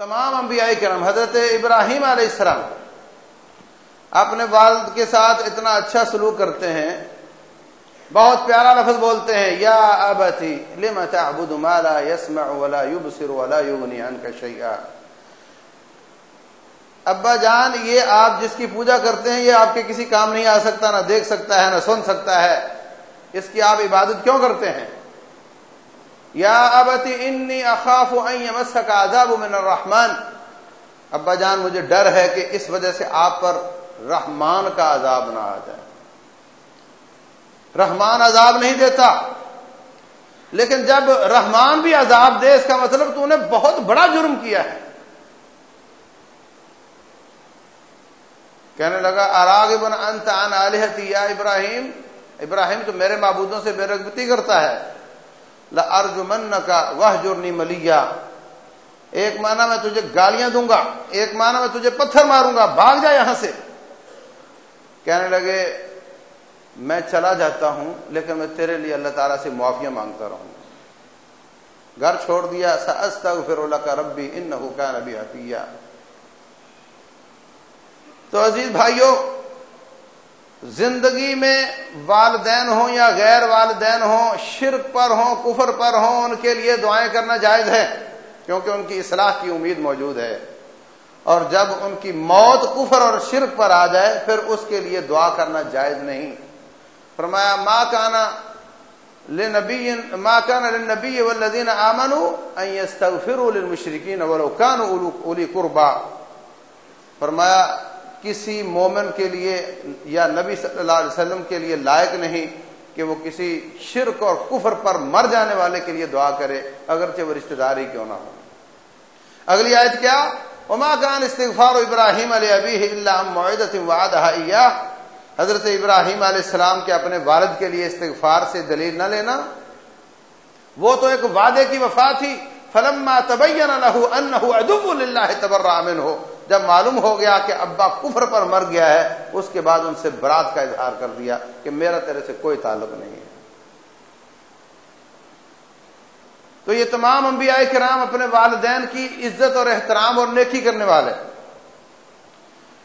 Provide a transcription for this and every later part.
تمام انبیاء کرم حضرت ابراہیم علیہ السلام، اپنے والد کے ساتھ اتنا اچھا سلوک کرتے ہیں، بہت پیارا لفظ بولتے ہیں، یا ابتی لما تعبد ما لا يسمع ولا يبصر ولا يغني عنك شيئا ابا جان، یہ آپ جس کی پوجا کرتے ہیں، یہ آپ کے کسی کام نہیں آ سکتا، نہ دیکھ سکتا ہے، نہ سن سکتا ہے۔ اس کی آپ عبادت کیوں کرتے ہیں؟ یا ابتی انی اخاف ان يمسك عذاب من الرحمن. ابا جان، مجھے ڈر ہے کہ اس وجہ سے آپ پر رحمان کا عذاب نہ آ جائے۔ رحمان عذاب نہیں دیتا، لیکن جب رحمان بھی عذاب دے، اس کا مطلب تو نے بہت بڑا جرم کیا ہے۔ کہنے لگا، اراغ بن انت عن الہتی یا ابراہیم ابراہیم تو میرے معبودوں سے بے رغبتی کرتا ہے۔ لارجمنک وہجرنی ملیا ایک معنی میں تجھے گالیاں دوں گا، ایک معنی میں تجھے پتھر ماروں گا، بھاگ جا یہاں سے۔ کہنے لگے، میں چلا جاتا ہوں، لیکن میں تیرے لیے اللہ تعالیٰ سے معافیاں مانگتا رہوں۔ گھر چھوڑ دیا پھر اللہ کا ربی ان کا نبی حفیہ تو عزیز بھائیوں زندگی میں والدین ہوں یا غیر والدین ہوں، شرک پر ہوں، کفر پر ہوں، ان کے لیے دعائیں کرنا جائز ہے، کیونکہ ان کی اصلاح کی امید موجود ہے۔ اور جب ان کی موت کفر اور شرک پر آ جائے، پھر اس کے لیے دعا کرنا جائز نہیں۔ فرمایا، ما کانا لنبی، ما کانا للنبی والذین آمنوا ان یستغفروا للمشرکین ولو کانوا اولی قربا فرمایا کسی مومن کے لیے یا نبی صلی اللہ علیہ وسلم کے لیے لائق نہیں کہ وہ کسی شرک اور کفر پر مر جانے والے کے لیے دعا کرے، اگرچہ وہ رشتہ داری کیوں نہ ہو۔ اگلی آیت کیا؟ وما کان استغفار ابراہیم علیہ ابی اللہ معدت وعدہ حضرت ابراہیم علیہ السلام کے اپنے والد کے لیے استغفار سے دلیل نہ لینا۔ وہ تو ایک وعدے کی وفا تھی۔ فلما تبین له انه عدو لله تبرأ منه جب معلوم ہو گیا کہ ابا کفر پر مر گیا ہے، اس کے بعد ان سے برات کا اظہار کر دیا کہ میرا تیرے سے کوئی تعلق نہیں ہے۔ تو یہ تمام انبیاء کرام اپنے والدین کی عزت اور احترام اور نیکی کرنے والے،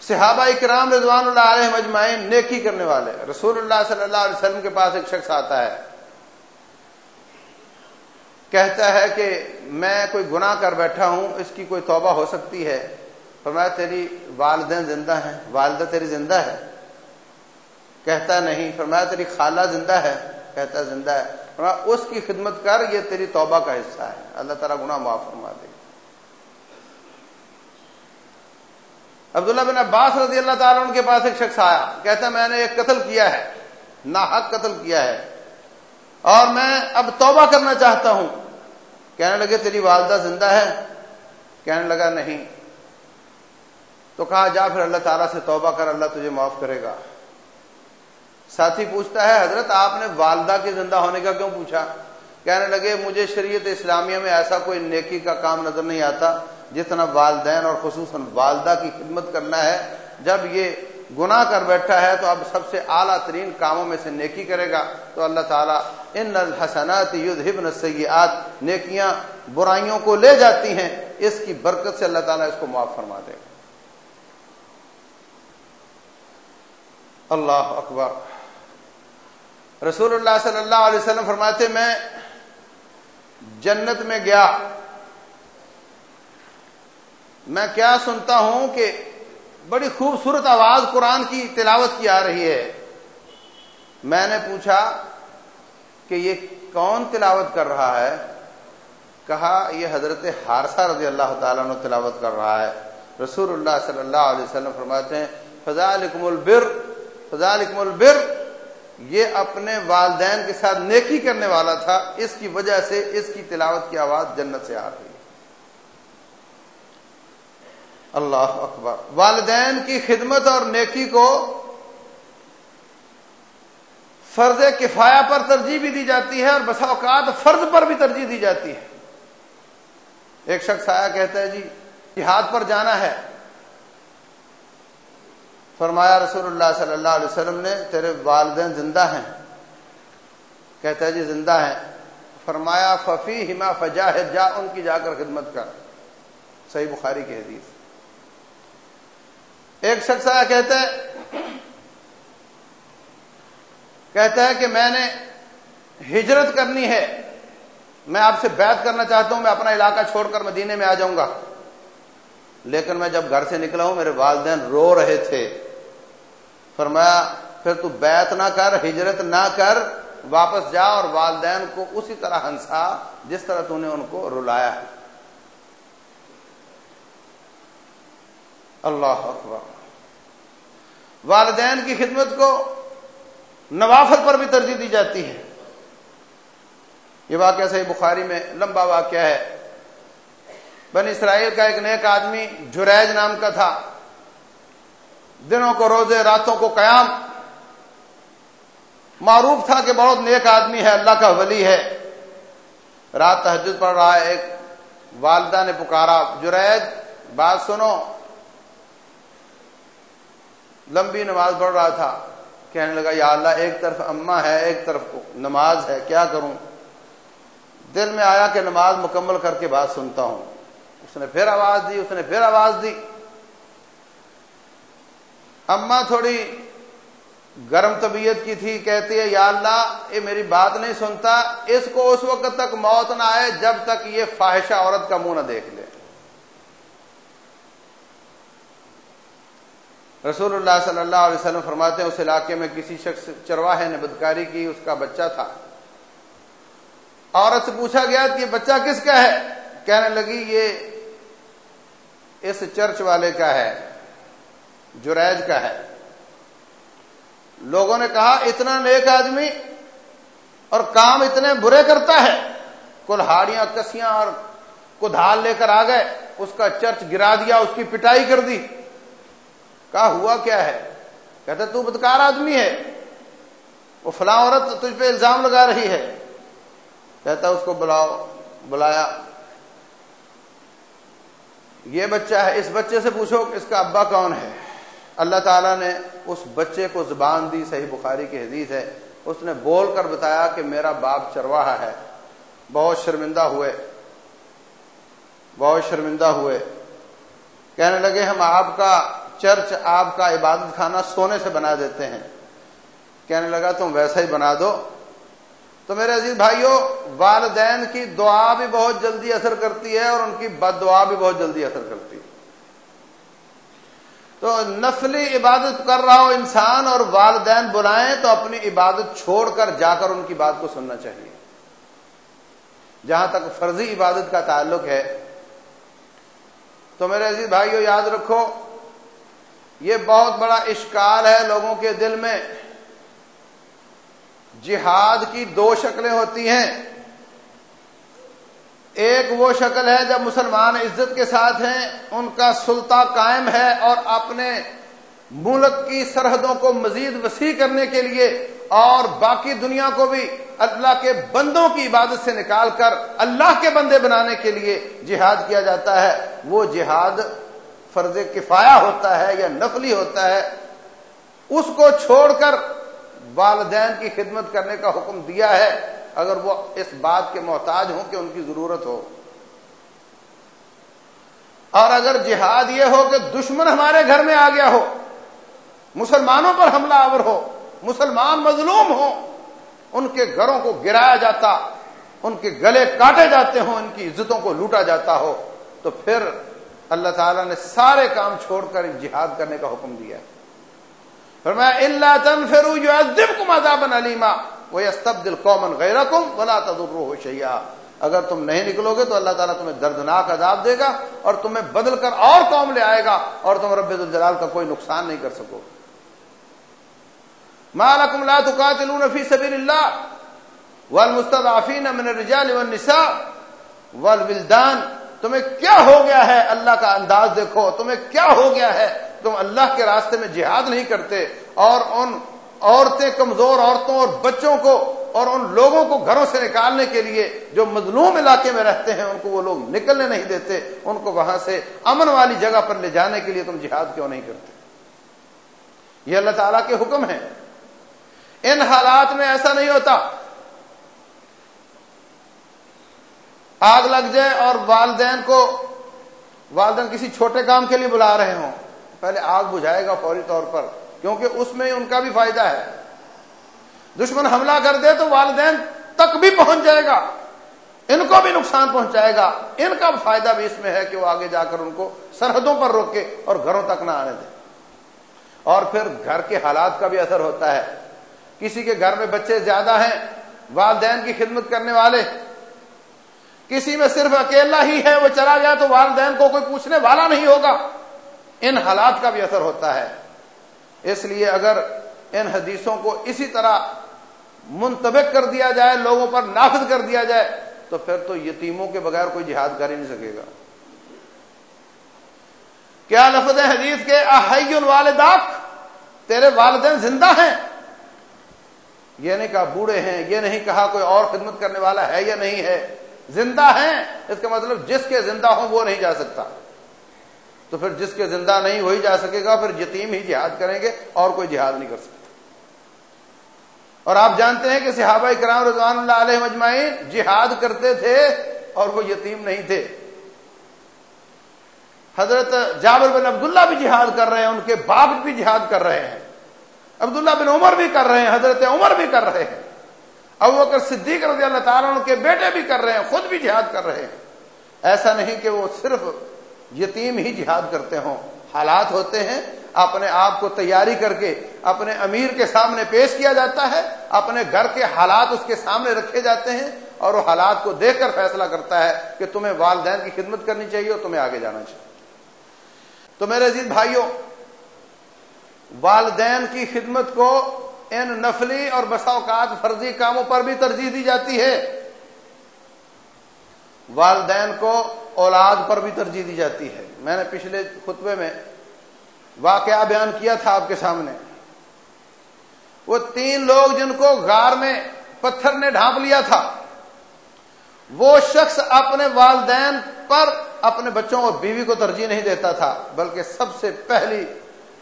صحابہ کرام رضوان اللہ علیہ مجمعین نیکی کرنے والے۔ رسول اللہ صلی اللہ علیہ وسلم کے پاس ایک شخص آتا ہے کہتا ہے کہ میں کوئی گناہ کر بیٹھا ہوں، اس کی کوئی توبہ ہو سکتی ہے؟ فرمایا، تیری والدین زندہ ہیں، والدہ تیری زندہ ہے؟ کہتا نہیں، فرمایا، تیری خالہ زندہ ہے؟ کہتا زندہ ہے۔ فرمایا، اس کی خدمت کر، یہ تیری توبہ کا حصہ ہے۔ اللہ تعالیٰ گناہ معاف فرما دے۔ عبداللہ بن عباس رضی اللہ تعالیٰ ان کے پاس ایک شخص آیا، کہتا، میں نے ایک قتل کیا ہے، ناحق قتل کیا ہے۔ اور میں اب توبہ کرنا چاہتا ہوں۔ کہنے لگے، تیری والدہ زندہ ہے؟ کہنے لگا، نہیں۔ تو کہا، جا پھر اللہ تعالیٰ سے توبہ کر، اللہ تجھے معاف کرے گا۔ ساتھی پوچھتا ہے، حضرت، آپ نے والدہ کے زندہ ہونے کا کیوں پوچھا؟ کہنے لگے، مجھے شریعت اسلامیہ میں ایسا کوئی نیکی کا کام نظر نہیں آتا جتنا والدین اور خصوصاً والدہ کی خدمت کرنا ہے۔ جب یہ گناہ کر بیٹھا ہے تو اب سب سے اعلیٰ ترین کاموں میں سے نیکی کرے گا۔ تو اللہ تعالیٰ ان الحسنات یذہبن السیئات، نیکیاں برائیوں کو لے جاتی ہیں۔ اس کی برکت سے اللہ تعالیٰ اس کو معاف فرما دے۔ گا اللہ اکبر۔ رسول اللہ صلی اللہ علیہ وسلم فرماتے، میں جنت میں گیا۔ میں کیا سنتا ہوں کہ بڑی خوبصورت آواز قرآن کی تلاوت کی آ رہی ہے۔ میں نے پوچھا کہ یہ کون تلاوت کر رہا ہے؟ کہا، یہ حضرت حارثہ رضی اللہ تعالیٰ نے تلاوت کر رہا ہے۔ رسول اللہ صلی اللہ علیہ وسلم فرماتے ہیں فضا البر فضالکم البر، یہ اپنے والدین کے ساتھ نیکی کرنے والا تھا، اس کی وجہ سے اس کی تلاوت کی آواز جنت سے آ رہی اللہ اکبر۔ والدین کی خدمت اور نیکی کو فرض کفایا پر ترجیح بھی دی جاتی ہے اور بسا اوقات فرض پر بھی ترجیح دی جاتی ہے۔ ایک شخص آیا کہتا ہے جی جہاد پر جانا ہے۔ فرمایا، رسول اللہ صلی اللہ علیہ وسلم نے، تیرے والدین زندہ ہیں؟ کہتا ہے جی زندہ ہیں۔ فرمایا ففی ہما فجا ہے جا ان کی جا کر خدمت کر۔ صحیح بخاری کی حدیث۔ ایک شخص آیا کہتا ہے کہتا ہے کہ میں نے ہجرت کرنی ہے، میں آپ سے بیعت کرنا چاہتا ہوں، میں اپنا علاقہ چھوڑ کر مدینے میں آ جاؤں گا۔ لیکن میں جب گھر سے نکلا ہوں، میرے والدین رو رہے تھے۔ فرمایا، پھر تو بیعت نہ کر، ہجرت نہ کر، واپس جا اور والدین کو اسی طرح ہنسا، جس طرح تو نے ان کو رلایا ہے۔ اللہ اکبر۔ والدین کی خدمت کو نوافت پر بھی ترجیح دی جاتی ہے۔ یہ واقعہ صحیح بخاری میں لمبا واقعہ ہے۔ بن اسرائیل کا ایک نیک آدمی جریج نام کا تھا۔ دنوں کو روزے، راتوں کو قیام۔ معروف تھا کہ بہت نیک آدمی ہے، اللہ کا ولی ہے۔ رات تحجد پڑھ رہا ہے، ایک والدہ نے پکارا۔ جریج، بات سنو۔ لمبی نماز پڑھ رہا تھا، کہنے لگا، یا اللہ، ایک طرف اما ہے، ایک طرف نماز ہے، کیا کروں؟ دل میں آیا کہ نماز مکمل کر کے بات سنتا ہوں۔ اس نے پھر آواز دی، اس نے پھر آواز دی۔ اما تھوڑی گرم طبیعت کی تھی، کہتی ہے، یا اللہ، یہ میری بات نہیں سنتا، اس کو اس وقت تک موت نہ آئے جب تک یہ فاحشہ عورت کا منہ نہ دیکھ لے۔ رسول اللہ صلی اللہ علیہ وسلم فرماتے ہیں، اس علاقے میں کسی شخص چرواہے نے بدکاری کی، اس کا بچہ تھا۔ عورت سے پوچھا گیا کہ یہ بچہ کس کا ہے؟ کہنے لگی، یہ اس چرچ والے کا ہے، جریج کا ہے۔ لوگوں نے کہا، اتنا نیک آدمی اور کام اتنے برے کرتا ہے۔ کلہاڑیاں، کسیاں اور کدھال لے کر آ گئے، اس کا چرچ گرا دیا، اس کی پٹائی کر دی۔ کہا ہوا کیا ہے؟ کہتے تو بدکار آدمی ہے۔ وہ فلاں عورت تجھ پہ الزام لگا رہی ہے۔ کہتا اس کو بلاؤ، بلایا۔ یہ بچہ ہے، اس بچے سے پوچھو کہ اس کا ابا کون ہے؟ اللہ تعالیٰ نے اس بچے کو زبان دی، صحیح بخاری کی حدیث ہے۔ اس نے بول کر بتایا کہ میرا باپ چرواہا ہے۔ بہت شرمندہ ہوئے۔ بہت شرمندہ ہوئے۔ کہنے لگے، ہم آپ کا چرچ آپ کا عبادت خانہ سونے سے بنا دیتے ہیں۔ کہنے لگا تم ویسا ہی بنا دو۔ تو میرے عزیز بھائیوں والدین کی دعا بھی بہت جلدی اثر کرتی ہے اور ان کی بد دعا بھی بہت جلدی اثر کرتی ہے۔ تو نسلی عبادت کر رہا ہو انسان اور والدین بلائیں تو اپنی عبادت چھوڑ کر جا کر ان کی بات کو سننا چاہیے۔ جہاں تک فرضی عبادت کا تعلق ہے۔ تو میرے عزیز بھائیوں یاد رکھو یہ بہت بڑا اشکال ہے لوگوں کے دل میں۔ جہاد کی دو شکلیں ہوتی ہیں۔ ایک وہ شکل ہے جب مسلمان عزت کے ساتھ ہیں، ان کا سلطہ قائم ہے اور اپنے ملک کی سرحدوں کو مزید وسیع کرنے کے لیے اور باقی دنیا کو بھی اللہ کے بندوں کی عبادت سے نکال کر اللہ کے بندے بنانے کے لیے جہاد کیا جاتا ہے۔ وہ جہاد فرض کفایا ہوتا ہے یا نفلی ہوتا ہے، اس کو چھوڑ کر والدین کی خدمت کرنے کا حکم دیا ہے، اگر وہ اس بات کے محتاج ہوں کہ ان کی ضرورت ہو۔ اور اگر جہاد یہ ہو کہ دشمن ہمارے گھر میں آ گیا ہو، مسلمانوں پر حملہ آور ہو، مسلمان مظلوم ہو ان کے گھروں کو گرایا جاتا، ان کے گلے کاٹے جاتے ہوں، ان کی عزتوں کو لوٹا جاتا ہو، تو پھر اللہ تعالیٰ نے سارے کام چھوڑ کر جہاد کرنے کا حکم دیا فرمایا اللہ تنفروا يعذبكم عذابا علیما ويستبدل قوما غيركم ولا تضروه شيئا۔ اگر تم نہیں نکلو گے تو اللہ تعالیٰ تمہیں دردناک عذاب دے گا اور تمہیں بدل کر اور قوم لے آئے گا اور تم رب الجلال کا کوئی نقصان نہیں کر سکو۔ ما لكم لا تقاتلون في سبيل الله والمستضعفين من الرجال والنساء والولدان تمہیں کیا ہو گیا ہے؟ اللہ کا انداز دیکھو، تمہیں کیا ہو گیا ہے؟ تم اللہ کے راستے میں جہاد نہیں کرتے اور ان عورتیں کمزور عورتوں اور بچوں کو اور ان لوگوں کو گھروں سے نکالنے کے لیے جو مظلوم علاقے میں رہتے ہیں، ان کو وہ لوگ نکلنے نہیں دیتے۔ ان کو وہاں سے امن والی جگہ پر لے جانے کے لیے تم جہاد کیوں نہیں کرتے؟ یہ اللہ تعالیٰ کے حکم ہے ان حالات میں ایسا نہیں ہوتا آگ لگ جائے اور والدین کو والدین کسی چھوٹے کام کے لیے بلا رہے ہوں، پہلے آگ بجھائے گا فوری طور پر، کیونکہ اس میں ان کا بھی فائدہ ہے۔ دشمن حملہ کر دے تو والدین تک بھی پہنچ جائے گا، ان کو بھی نقصان پہنچائے گا۔ ان کا فائدہ بھی اس میں ہے کہ وہ آگے جا کر ان کو سرحدوں پر روکے اور گھروں تک نہ آنے دے اور پھر گھر کے حالات کا بھی اثر ہوتا ہے۔ کسی کے گھر میں بچے زیادہ ہیں، والدین کی خدمت کرنے والے کسی میں صرف اکیلا ہی ہے، وہ چلا گیا تو والدین کو کوئی پوچھنے والا نہیں ہوگا۔ ان حالات کا بھی اثر ہوتا ہے۔ اس لیے اگر ان حدیثوں کو اسی طرح منتبک کر دیا جائے، لوگوں پر نافذ کر دیا جائے، تو پھر تو یتیموں کے بغیر کوئی جہاد کر ہی نہیں سکے گا۔ کیا لفظ حدیث کے احیون والداک تیرے والدین زندہ ہیں؟ یہ نہیں کہا بوڑھے ہیں، یہ نہیں کہا کوئی اور خدمت کرنے والا ہے یا نہیں ہے۔ زندہ ہیں، اس کا مطلب جس کے زندہ ہوں وہ نہیں جا سکتا۔ تو پھر جس کے زندہ نہیں وہی جا سکے گا، پھر یتیم ہی جہاد کریں گے اور کوئی جہاد نہیں کر سکتا۔ اور آپ جانتے ہیں کہ صحابہ کرام رضوان اللہ علیہ مجمعین جہاد کرتے تھے اور وہ یتیم نہیں تھے۔ حضرت جابر بن عبداللہ بھی جہاد کر رہے ہیں، ان کے باپ بھی جہاد کر رہے ہیں۔ عبداللہ بن عمر بھی کر رہے ہیں، حضرت عمر بھی کر رہے ہیں۔ ابو بکر صدیق رضی اللہ تعالیٰ کے بیٹے بھی کر رہے ہیں، خود بھی جہاد کر رہے ہیں۔ ایسا نہیں کہ وہ صرف یتیم ہی جہاد کرتے ہوں۔ حالات ہوتے ہیں، اپنے آپ کو تیاری کر کے اپنے امیر کے سامنے پیش کیا جاتا ہے، اپنے گھر کے حالات اس کے سامنے رکھے جاتے ہیں اور وہ حالات کو دیکھ کر فیصلہ کرتا ہے کہ تمہیں والدین کی خدمت کرنی چاہیے اور تمہیں آگے جانا چاہیے۔ تو میرے عزیز بھائیوں، والدین کی خدمت کو ان نفلی اور بسا اوقات فرضی کاموں پر بھی ترجیح دی جاتی ہے۔ والدین کو اولاد پر بھی ترجیح دی جاتی ہے۔ میں نے پچھلے خطبے میں واقعہ بیان کیا تھا آپ کے سامنے۔ وہ تین لوگ جن کو غار میں پتھر نے ڈھانپ لیا تھا، وہ شخص اپنے والدین پر اپنے بچوں اور بیوی کو ترجیح نہیں دیتا تھا، بلکہ سب سے پہلی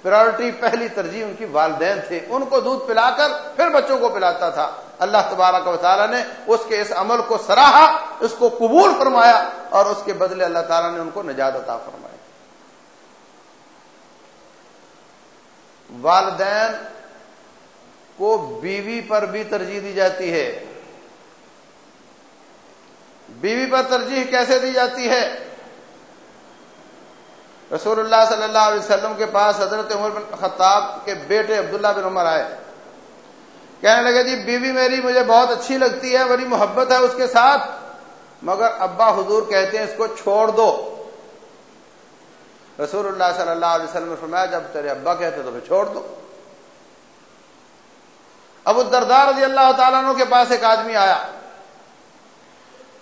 پرائرٹی پہلی ترجیح ان کی والدین تھے۔ ان کو دودھ پلا کر پھر بچوں کو پلاتا تھا۔ اللہ تبارک و تعالیٰ نے اس کے اس عمل کو سراہا، اس کو قبول فرمایا اور اس کے بدلے اللہ تعالیٰ نے ان کو نجات عطا فرمایا والدین کو بیوی پر بھی ترجیح دی جاتی ہے۔ بیوی پر ترجیح کیسے دی جاتی ہے؟ رسول اللہ صلی اللہ علیہ وسلم کے پاس حضرت عمر بن خطاب کے بیٹے عبداللہ بن عمر آئے۔ کہنے لگے جی بیوی میری مجھے بہت اچھی لگتی ہے، بڑی محبت ہے اس کے ساتھ، مگر ابا حضور کہتے ہیں اس کو چھوڑ دو۔ رسول اللہ صلی اللہ علیہ وسلم نے فرمایا، جب تیرے ابا کہتے تو پھر چھوڑ دو۔ ابو الدردار رضی اللہ تعالیٰ عنہ کے پاس ایک آدمی آیا۔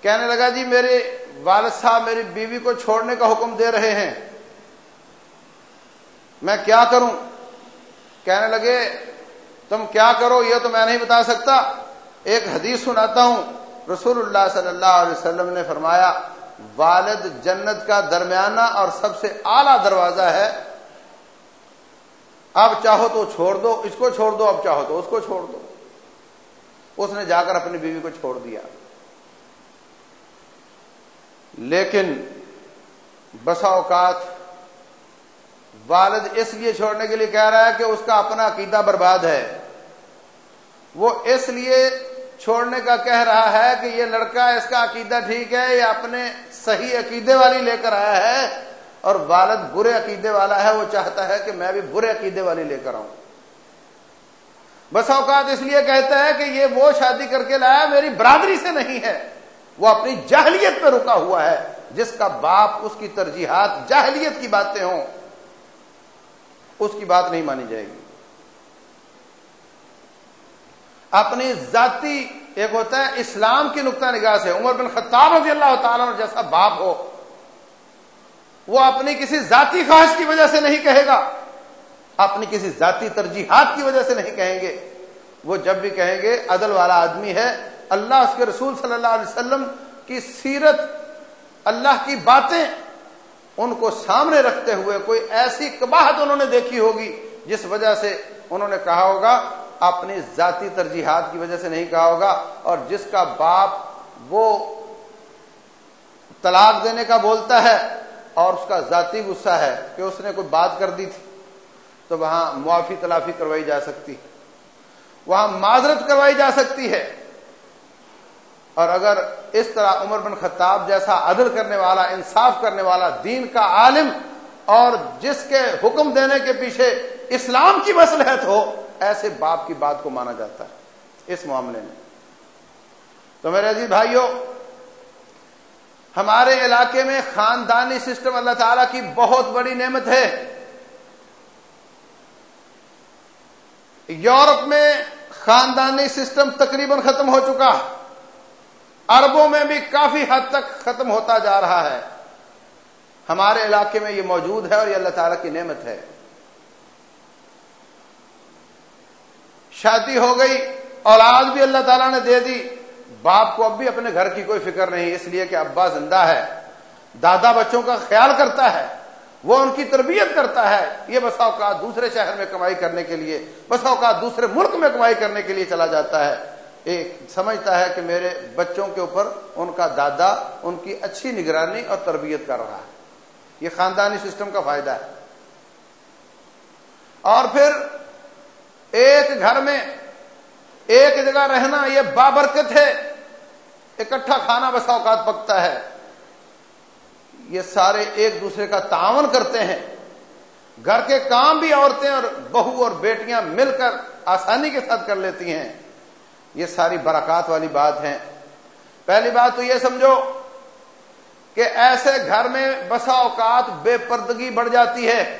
کہنے لگا جی میرے والد صاحب میری بیوی کو چھوڑنے کا حکم دے رہے ہیں۔ میں کیا کروں؟ کہنے لگے، تم کیا کرو یہ تو میں نہیں بتا سکتا۔ ایک حدیث سناتا ہوں۔ رسول اللہ صلی اللہ علیہ وسلم نے فرمایا، والد جنت کا درمیانہ اور سب سے اعلی دروازہ ہے۔ اب چاہو تو چھوڑ دو، اس کو چھوڑ دو، اب چاہو تو اس کو چھوڑ دو۔ اس نے جا کر اپنی بیوی کو چھوڑ دیا۔ لیکن بسا اوقات والد اس لیے چھوڑنے کے لیے کہہ رہا ہے کہ اس کا اپنا عقیدہ برباد ہے۔ وہ اس لیے چھوڑنے کا کہہ رہا ہے کہ یہ لڑکا اس کا عقیدہ ٹھیک ہے، یہ اپنے صحیح عقیدے والی لے کر آیا ہے اور والد برے عقیدے والا ہے، وہ چاہتا ہے کہ میں بھی برے عقیدے والی لے کر آؤں۔ بس اوقات اس لیے کہتا ہے کہ یہ وہ شادی کر کے لایا، میری برادری سے نہیں ہے، وہ اپنی جاہلیت پہ رکا ہوا ہے، جس کا باپ اس کی ترجیحات جاہلیت کی باتیں ہوں۔ اس کی بات نہیں مانی جائے گی۔ اپنی ذاتی ایک ہوتا ہے اسلام کی نقطہ نگاہ سے عمر بن خطاب رضی اللہ تعالیٰ جیسا باپ ہو، وہ اپنی کسی ذاتی خواہش کی وجہ سے نہیں کہے گا، اپنی کسی ذاتی ترجیحات کی وجہ سے نہیں کہیں گے۔ وہ جب بھی کہیں گے، عدل والا آدمی ہے۔ اللہ اس کے رسول صلی اللہ علیہ وسلم کی سیرت، اللہ کی باتیں ان کو سامنے رکھتے ہوئے کوئی ایسی کباہت انہوں نے دیکھی ہوگی جس وجہ سے انہوں نے کہا ہوگا، اپنی ذاتی ترجیحات کی وجہ سے نہیں کہا ہوگا، اور جس کا باپ وہ طلاق دینے کا بولتا ہے اور اس کا ذاتی غصہ ہے کہ اس نے کوئی بات کر دی تھی، تو وہاں معافی تلافی کروائی جا سکتی وہاں معذرت کروائی جا سکتی ہے۔ اور اگر اس طرح عمر بن خطاب جیسا عدل کرنے والا، انصاف کرنے والا دین کا عالم اور جس کے حکم دینے کے پیچھے اسلام کی مسلحت ہو، ایسے باپ کی بات کو مانا جاتا ہے اس معاملے میں۔ تو میرے عزیز بھائیوں ہمارے علاقے میں خاندانی سسٹم اللہ تعالی کی بہت بڑی نعمت ہے۔ یورپ میں خاندانی سسٹم تقریباً ختم ہو چکا۔ اربوں میں بھی کافی حد تک ختم ہوتا جا رہا ہے۔ ہمارے علاقے میں یہ موجود ہے اور یہ اللہ تعالی کی نعمت ہے۔ شادی ہو گئی، اولاد بھی اللہ تعالیٰ نے دے دی۔ باپ کو اب بھی اپنے گھر کی کوئی فکر نہیں، اس لیے کہ ابا زندہ ہے۔ دادا بچوں کا خیال کرتا ہے، وہ ان کی تربیت کرتا ہے۔ یہ بسا اوقات دوسرے شہر میں کمائی کرنے کے لیے، بسا اوقات دوسرے ملک میں کمائی کرنے کے لیے چلا جاتا ہے۔ ایک سمجھتا ہے کہ میرے بچوں کے اوپر ان کا دادا ان کی اچھی نگرانی اور تربیت کر رہا ہے۔ یہ خاندانی سسٹم کا فائدہ ہے۔ اور پھر ایک گھر میں ایک جگہ رہنا یہ بابرکت ہے۔ اکٹھا کھانا بسا اوقات پکتا ہے۔ یہ سارے ایک دوسرے کا تعاون کرتے ہیں۔ گھر کے کام بھی عورتیں اور بہو اور بیٹیاں مل کر آسانی کے ساتھ کر لیتی ہیں۔ یہ ساری برکات والی بات ہے پہلی بات تو یہ سمجھو کہ ایسے گھر میں بسا اوقات بے پردگی بڑھ جاتی ہے۔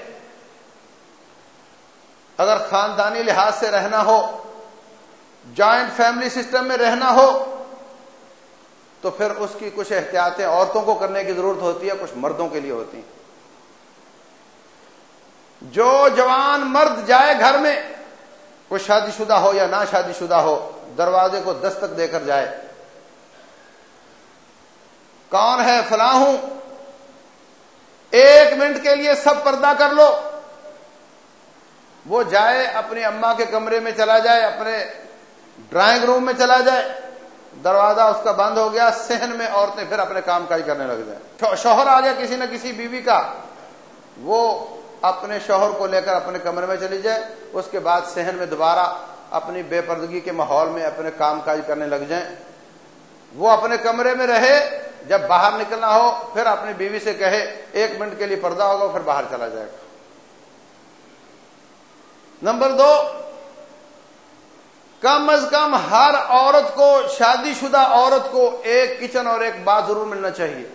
اگر خاندانی لحاظ سے رہنا ہو، جوائنٹ فیملی سسٹم میں رہنا ہو، تو پھر اس کی کچھ احتیاطیں عورتوں کو کرنے کی ضرورت ہوتی ہے، کچھ مردوں کے لیے ہوتی ہیں۔ جو جوان مرد جائے گھر میں کوئی شادی شدہ ہو یا نہ شادی شدہ ہو دروازے کو دستک دے کر جائے۔ کون ہے فلاں ہوں؟ ایک منٹ کے لیے سب پردہ کر لو۔ وہ جائے اپنی اما کے کمرے میں چلا جائے، اپنے ڈرائنگ روم میں چلا جائے۔ دروازہ اس کا بند ہو گیا سہن میں عورتیں پھر اپنے کام کاج کرنے لگ جائیں۔ شوہر آ گیا کسی نہ کسی بیوی کا۔ وہ اپنے شوہر کو لے کر اپنے کمرے میں چلی جائے، اس کے بعد سہن میں دوبارہ اپنی بے پردگی کے ماحول میں اپنے کام کاج کرنے لگ جائیں۔ وہ اپنے کمرے میں رہے، جب باہر نکلنا ہو، پھر اپنی بیوی سے کہے، ایک منٹ کے لیے پردہ ہوگا، پھر باہر چلا جائے گا۔ نمبر دو، کم از کم ہر عورت کو، شادی شدہ عورت کو ایک کچن اور ایک بات ضرور ملنا چاہیے۔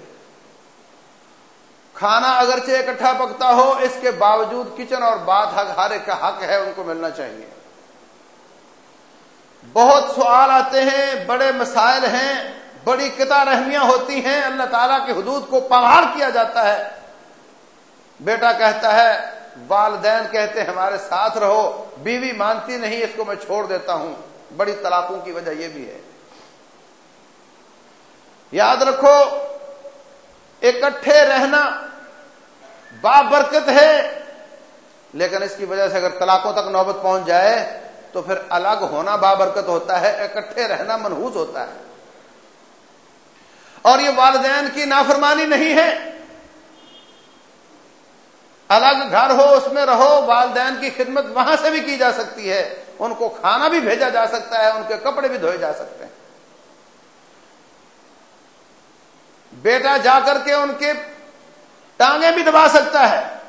کھانا اگرچہ اکٹھا پکتا ہو، اس کے باوجود کچن اور بات ہر ایک کا حق ہے، ان کو ملنا چاہیے۔ بہت سوال آتے ہیں، بڑے مسائل ہیں، بڑی کتا رحمیاں ہوتی ہیں، اللہ تعالیٰ کی حدود کو پہاڑ کیا جاتا ہے۔ بیٹا کہتا ہے، والدین کہتے ہمارے ساتھ رہو، بیوی مانتی نہیں، اس کو میں چھوڑ دیتا ہوں۔ بڑی طلاقوں کی وجہ یہ بھی ہے۔ یاد رکھو، اکٹھے رہنا بابرکت ہے، لیکن اس کی وجہ سے اگر طلاقوں تک نوبت پہنچ جائے تو پھر الگ ہونا بابرکت ہوتا ہے، اکٹھے رہنا منحوس ہوتا ہے۔ اور یہ والدین کی نافرمانی نہیں ہے۔ الگ گھر ہو، اس میں رہو، والدین کی خدمت وہاں سے بھی کی جا سکتی ہے۔ ان کو کھانا بھی بھیجا جا سکتا ہے، ان کے کپڑے بھی دھوئے جا سکتے ہیں۔ بیٹا جا کر کے ان کے ٹانگیں بھی دبا سکتا ہے۔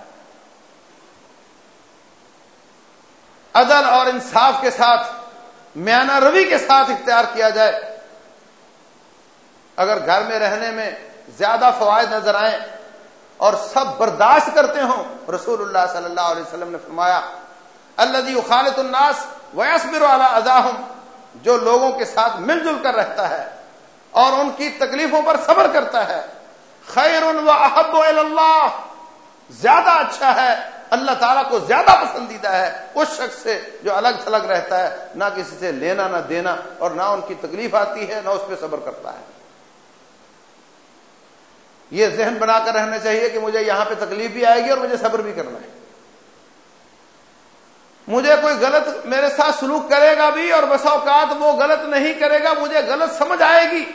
عدل اور انصاف کے ساتھ، میانہ روی کے ساتھ اختیار کیا جائے۔ اگر گھر میں رہنے میں زیادہ فوائد نظر آئیں اور سب برداشت کرتے ہوں، رسول اللہ صلی اللہ علیہ وسلم نے فرمایا اللہ خالد الناس ویسبر والا ادا جو لوگوں کے ساتھ مل جل کر رہتا ہے اور ان کی تکلیفوں پر صبر کرتا ہے، خیر و احب اللہ، زیادہ اچھا ہے۔ اللہ تعالیٰ کو زیادہ پسندیدہ ہے اس شخص سے جو الگ تھلگ رہتا ہے، نہ کسی سے لینا، نہ دینا اور نہ ان کی تکلیف آتی ہے، نہ اس پہ صبر کرتا ہے۔ یہ ذہن بنا کر رہنا چاہیے کہ مجھے یہاں پہ تکلیف بھی آئے گی اور مجھے صبر بھی کرنا ہے۔ مجھے کوئی غلط میرے ساتھ سلوک کرے گا بھی اور بسا اوقات وہ غلط نہیں کرے گا، مجھے غلط سمجھ آئے گی۔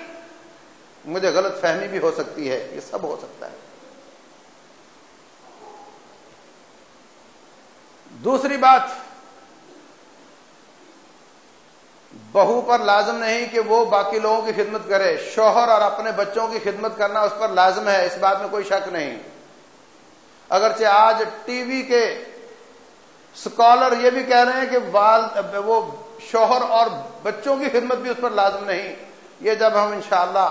مجھے غلط فہمی بھی ہو سکتی ہے، یہ سب ہو سکتا ہے۔ دوسری بات، بہو پر لازم نہیں کہ وہ باقی لوگوں کی خدمت کرے، شوہر اور اپنے بچوں کی خدمت کرنا اس پر لازم ہے، اس بات میں کوئی شک نہیں۔ اگرچہ آج ٹی وی کے اسکالر یہ بھی کہہ رہے ہیں کہ والد وہ شوہر اور بچوں کی خدمت بھی اس پر لازم نہیں۔ یہ جب ہم انشاءاللہ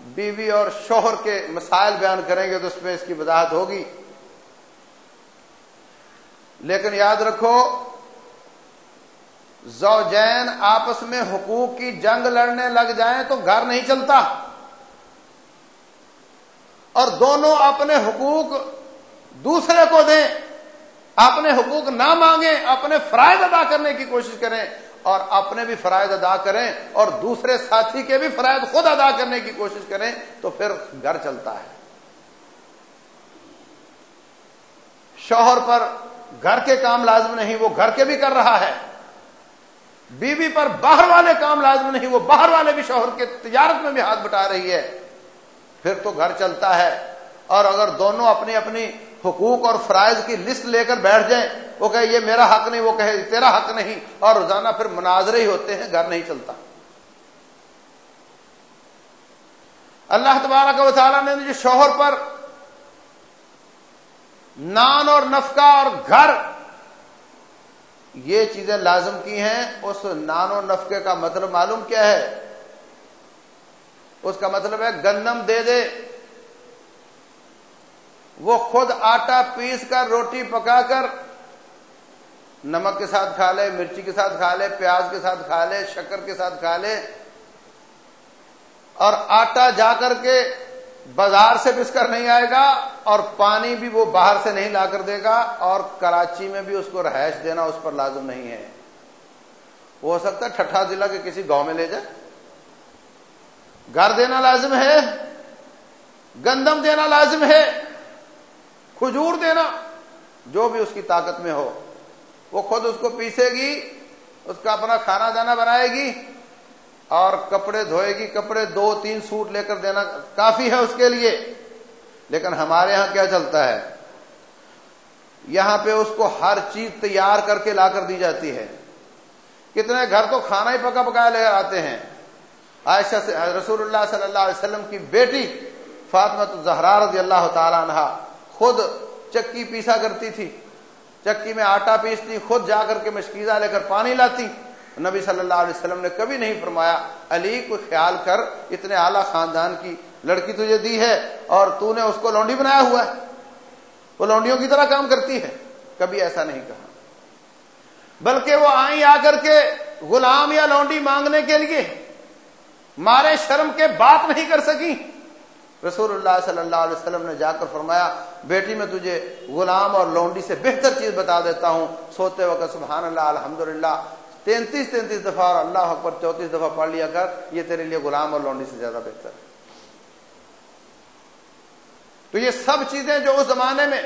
بیوی اور شوہر کے مسائل بیان کریں گے تو اس میں اس کی وضاحت ہوگی۔ لیکن یاد رکھو، زوجین آپس میں حقوق کی جنگ لڑنے لگ جائیں تو گھر نہیں چلتا۔ اور دونوں اپنے حقوق دوسرے کو دیں، اپنے حقوق نہ مانگیں، اپنے فرائض ادا کرنے کی کوشش کریں اور اپنے بھی فرائض ادا کریں اور دوسرے ساتھی کے بھی فرائض خود ادا کرنے کی کوشش کریں تو پھر گھر چلتا ہے۔ شوہر پر گھر کے کام لازم نہیں، وہ گھر کے بھی کر رہا ہے۔ بیوی بی پر باہر والے کام لازم نہیں، وہ باہر والے بھی شوہر کے تجارت میں بھی ہاتھ بٹا رہی ہے۔ پھر تو گھر چلتا ہے۔ اور اگر دونوں اپنی اپنی حقوق اور فرائض کی لسٹ لے کر بیٹھ جائیں، وہ کہے، یہ میرا حق نہیں، وہ کہے، تیرا حق نہیں۔ اور روزانہ پھر مناظرے ہی ہوتے ہیں، گھر نہیں چلتا۔ اللہ تبارک و تعالیٰ نے جو شوہر پر نان اور نفقہ اور گھر یہ چیزیں لازم کی ہیں، اس نان و نفقے کا مطلب معلوم کیا ہے؟ اس کا مطلب ہے گندم دے دے۔ وہ خود آٹا پیس کر، روٹی پکا کر، نمک کے ساتھ کھا لے، مرچی کے ساتھ کھا لے، پیاز کے ساتھ کھا لے، شکر کے ساتھ کھا لے، اور آٹا جا کر کے بازار سے پس کر نہیں آئے گا اور پانی بھی وہ باہر سے نہیں لا کر دے گا اور کراچی میں بھی اس کو رہائش دینا اس پر لازم نہیں ہے۔ وہ ہو سکتا ہے ٹھٹھا ضلع کے کسی گاؤں میں لے جائے۔ گھر دینا لازم ہے، گندم دینا لازم ہے، کھجور دینا، جو بھی اس کی طاقت میں ہو۔ وہ خود اس کو پیسے گی، اس کا اپنا کھانا دانا بنائے گی۔ اور کپڑے دھوئے گی، کپڑے دو تین سوٹ لے کر دینا کافی ہے اس کے لیے۔ لیکن ہمارے ہاں کیا چلتا ہے؟ یہاں پہ اس کو ہر چیز تیار کر کے لا کر دی جاتی ہے۔ کتنے گھر تو کھانا ہی پکا پکایا لے کر آتے ہیں۔ عائشہ سے رسول اللہ صلی اللہ علیہ وسلم کی بیٹی فاطمہ زہرا رضی اللہ تعالی عنہ خود چکی پیسا کرتی تھی۔ چکی میں آٹا پیستی، خود جا کر کے مشکیزہ لے کر پانی لاتی۔ نبی صلی اللہ علیہ وسلم نے کبھی نہیں فرمایا، علی کو خیال کر، اتنے اعلیٰ خاندان کی لڑکی تجھے دی ہے اور تو نے اس کو لونڈی بنایا ہوا ہے۔ وہ لونڈیوں کی طرح کام کرتی ہے۔ کبھی ایسا نہیں کہا۔ بلکہ وہ آئی آ کر کے غلام یا لونڈی مانگنے کے لیے مارے شرم کے بات نہیں کر سکی رسول اللہ صلی اللہ علیہ وسلم نے جا کر فرمایا، بیٹی میں تجھے غلام اور لونڈی سے بہتر چیز بتا دیتا ہوں۔ سوتے وقت سبحان اللہ الحمد للہ تینتیس تینتیس دفعہ اور اللہ اکبر چوتیس دفعہ پڑھ لیا کر، یہ تیرے لیے غلام اور لونڈی سے زیادہ بہتر ہے۔ تو یہ سب چیزیں جو اس زمانے میں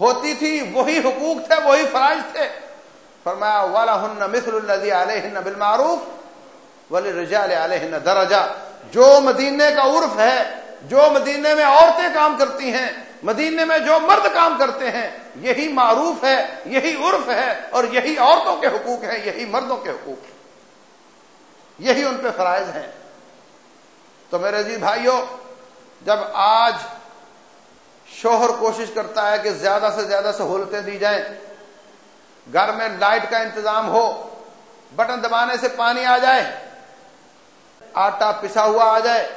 ہوتی تھی، وہی حقوق تھے، وہی فرائض تھے۔ فرمایا والا ہن مثل الزی علیہ بالمعروف ولی رجا علیہ درجہ۔ جو مدینے کا عرف ہے، جو مدینے میں عورتیں کام کرتی ہیں مدینے میں جو مرد کام کرتے ہیں، یہی معروف ہے، یہی عرف ہے، اور یہی عورتوں کے حقوق ہیں، یہی مردوں کے حقوق ہیں۔ یہی ان پہ فرائض ہیں۔ تو میرے جی عزیز بھائیوں جب آج شوہر کوشش کرتا ہے کہ زیادہ سے زیادہ سہولتیں دی جائیں، گھر میں لائٹ کا انتظام ہو، بٹن دبانے سے پانی آ جائے، آٹا پسا ہوا آ جائے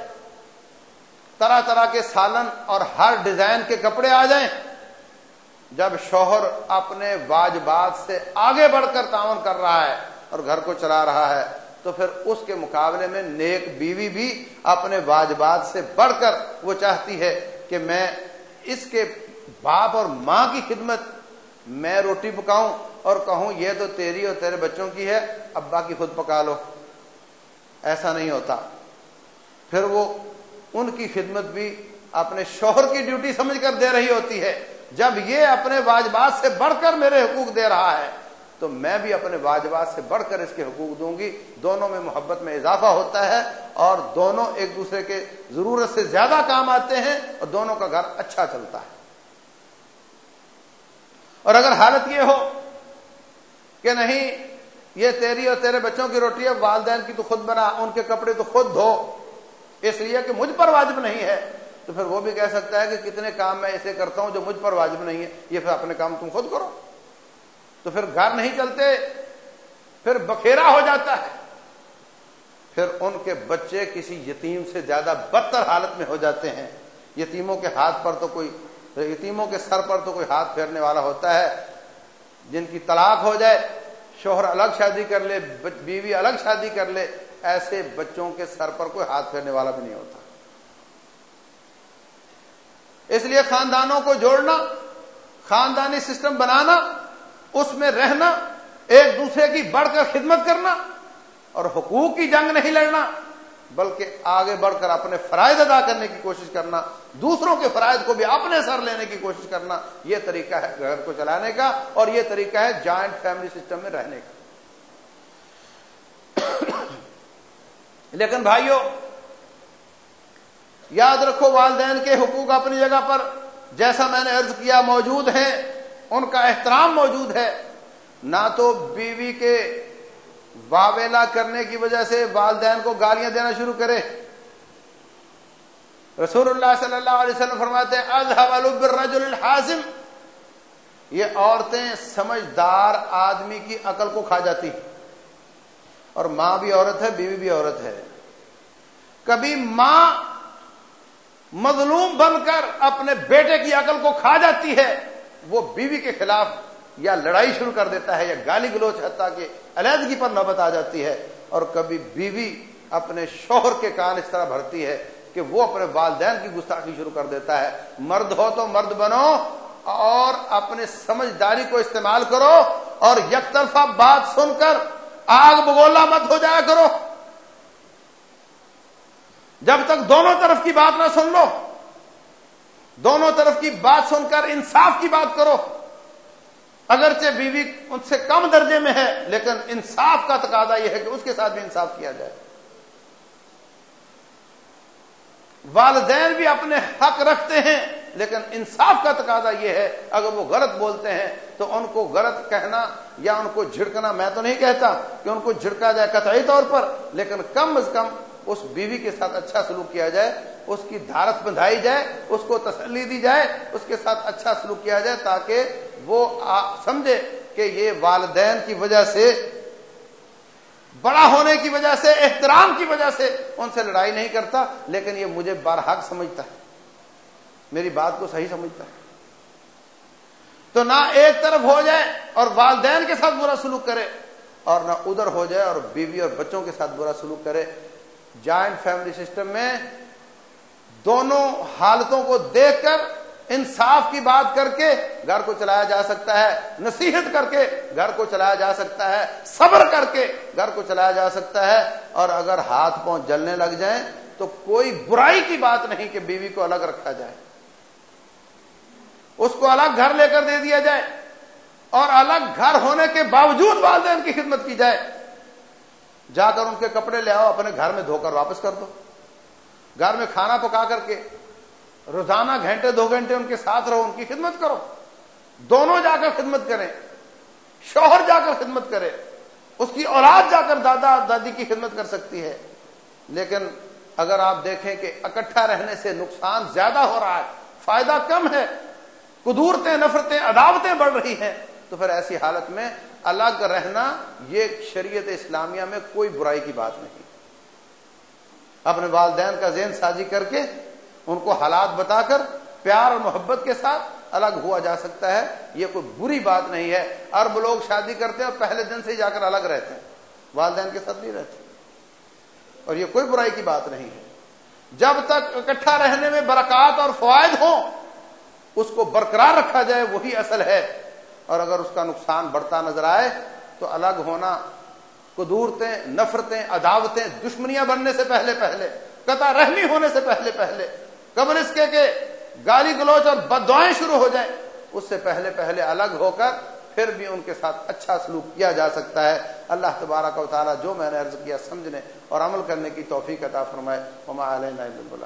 طرح طرح کے سالن اور ہر ڈیزائن کے کپڑے آ جائیں۔ جب شوہر اپنے واجبات سے آگے بڑھ کر تعاون کر رہا ہے اور گھر کو چلا رہا ہے، تو پھر اس کے مقابلے میں نیک بیوی بھی اپنے واجبات سے بڑھ کر وہ چاہتی ہے کہ میں اس کے باپ اور ماں کی خدمت میں روٹی پکاؤں اور کہوں، یہ تو تیری اور تیرے بچوں کی ہے، ابا کی خود پکا لو۔ ایسا نہیں ہوتا۔ پھر وہ ان کی خدمت بھی اپنے شوہر کی ڈیوٹی سمجھ کر دے رہی ہوتی ہے۔ جب یہ اپنے واجبات سے بڑھ کر میرے حقوق دے رہا ہے، تو میں بھی اپنے واجبات سے بڑھ کر اس کے حقوق دوں گی۔ دونوں میں محبت میں اضافہ ہوتا ہے اور دونوں ایک دوسرے کے ضرورت سے زیادہ کام آتے ہیں اور دونوں کا گھر اچھا چلتا ہے۔ اور اگر حالت یہ ہو کہ نہیں، یہ تیری اور تیرے بچوں کی روٹی ہے والدین کی تو خود بنا، ان کے کپڑے تو خود دھو۔ اس لیے کہ مجھ پر واجب نہیں ہے، تو پھر وہ بھی کہہ سکتا ہے کہ کتنے کام میں ایسے کرتا ہوں جو مجھ پر واجب نہیں ہے، یہ پھر اپنے کام تم خود کرو۔ تو پھر گھر نہیں چلتے، پھر بکھیرا ہو جاتا ہے۔ پھر ان کے بچے کسی یتیم سے زیادہ بدتر حالت میں ہو جاتے ہیں۔ یتیموں کے ہاتھ پر تو کوئی، یتیموں کے سر پر تو کوئی ہاتھ پھیرنے والا ہوتا ہے۔ جن کی طلاق ہو جائے، شوہر الگ شادی کر لے، بیوی الگ شادی کر لے ایسے بچوں کے سر پر کوئی ہاتھ پھیرنے والا بھی نہیں ہوتا۔ اس لیے خاندانوں کو جوڑنا، خاندانی سسٹم بنانا، اس میں رہنا، ایک دوسرے کی بڑھ کر خدمت کرنا اور حقوق کی جنگ نہیں لڑنا، بلکہ آگے بڑھ کر اپنے فرائض ادا کرنے کی کوشش کرنا، دوسروں کے فرائض کو بھی اپنے سر لینے کی کوشش کرنا، یہ طریقہ ہے گھر کو چلانے کا اور یہ طریقہ ہے جوائنٹ فیملی سسٹم میں رہنے کا۔ لیکن بھائیوں یاد رکھو والدین کے حقوق اپنی جگہ پر، جیسا میں نے عرض کیا موجود ہیں، ان کا احترام موجود ہے۔ نہ تو بیوی کے واویلا کرنے کی وجہ سے والدین کو گالیاں دینا شروع کرے۔ رسول اللہ صلی اللہ علیہ وسلم فرماتے ہیں الحازم یہ عورتیں سمجھدار آدمی کی عقل کو کھا جاتی اور ماں بھی عورت ہے، بیوی بھی عورت ہے۔ کبھی ماں مظلوم بن کر اپنے بیٹے کی عقل کو کھا جاتی ہے، وہ بیوی کے خلاف یا لڑائی شروع کر دیتا ہے یا گالی گلوچ، حتیٰ کہ علیحدگی پر نوبت آ جاتی ہے۔ اور کبھی بیوی اپنے شوہر کے کان اس طرح بھرتی ہے کہ وہ اپنے والدین کی گستاخی شروع کر دیتا ہے۔ مرد ہو تو مرد بنو اور اپنے سمجھداری کو استعمال کرو اور یک طرفہ بات سن کر آگ بگولا مت ہو جایا کرو۔ جب تک دونوں طرف کی بات نہ سن لو، دونوں طرف کی بات سن کر انصاف کی بات کرو۔ اگرچہ بیوی ان سے کم درجے میں ہے، لیکن انصاف کا تقاضا یہ ہے کہ اس کے ساتھ بھی انصاف کیا جائے۔ والدین بھی اپنے حق رکھتے ہیں۔ لیکن انصاف کا تقاضا یہ ہے، اگر وہ غلط بولتے ہیں تو ان کو غلط کہنا یا ان کو جھڑکنا میں تو نہیں کہتا کہ ان کو جھڑکا جائے قطعی طور پر، لیکن کم از کم اس بیوی کے ساتھ اچھا سلوک کیا جائے، اس کی دھارت بندھائی جائے، اس کو تسلی دی جائے، اس کے ساتھ اچھا سلوک کیا جائے تاکہ وہ سمجھے کہ یہ والدین کی وجہ سے، بڑا ہونے کی وجہ سے، احترام کی وجہ سے ان سے لڑائی نہیں کرتا، لیکن یہ مجھے بارحق سمجھتا ہے۔ میری بات کو صحیح سمجھتا ہے۔ تو نہ ایک طرف ہو جائے اور والدین کے ساتھ برا سلوک کرے، اور نہ ادھر ہو جائے اور بیوی اور بچوں کے ساتھ برا سلوک کرے۔ جوائنٹ فیملی سسٹم میں دونوں حالتوں کو دیکھ کر انصاف کی بات کر کے گھر کو چلایا جا سکتا ہے، نصیحت کر کے گھر کو چلایا جا سکتا ہے، صبر کر کے گھر کو چلایا جا سکتا ہے۔ اور اگر ہاتھ پاؤں جلنے لگ جائیں تو کوئی برائی کی بات نہیں کہ بیوی کو الگ رکھا جائے۔ اس کو الگ گھر لے کر دے دیا جائے اور الگ گھر ہونے کے باوجود والدین کی خدمت کی جائے۔ جا کر ان کے کپڑے لے آؤ، اپنے گھر میں دھو کر واپس کر دو۔ گھر میں کھانا پکا کر کے روزانہ گھنٹے، دو گھنٹے ان کے ساتھ رہو، ان کی خدمت کرو۔ دونوں جا کر خدمت کریں۔ شوہر جا کر خدمت کرے۔ اس کی اولاد جا کر دادا، دادی کی خدمت کر سکتی ہے۔ لیکن اگر آپ دیکھیں کہ اکٹھا رہنے سے نقصان زیادہ ہو رہا ہے، فائدہ کم ہے قدورتیں، نفرتیں، عداوتیں بڑھ رہی ہیں، تو پھر ایسی حالت میں الگ رہنا یہ شریعت اسلامیہ میں کوئی برائی کی بات نہیں۔ اپنے والدین کا ذہن سازی کر کے ان کو حالات بتا کر پیار اور محبت کے ساتھ الگ ہوا جا سکتا ہے، یہ کوئی بری بات نہیں ہے۔ ارب لوگ شادی کرتے ہیں اور پہلے دن سے جا کر الگ رہتے ہیں، والدین کے ساتھ نہیں رہتے۔ اور یہ کوئی برائی کی بات نہیں ہے۔ جب تک اکٹھا رہنے میں برکات اور فوائد ہوں اس کو برقرار رکھا جائے، وہی اصل ہے۔ اور اگر اس کا نقصان بڑھتا نظر آئے، تو الگ ہونا، قدورتیں، نفرتیں، عداوتیں دشمنیاں بننے سے پہلے پہلے، قطع رحمی ہونے سے پہلے پہلے قبل اس کے کہ گالی گلوچ اور بدوائیں شروع ہو جائیں، اس سے پہلے پہلے الگ ہو کر پھر بھی ان کے ساتھ اچھا سلوک کیا جا سکتا ہے۔ اللہ تبارک و تعالیٰ جو میں نے عرض کیا، سمجھنے اور عمل کرنے کی توفیق عطا فرمائے۔ علیہ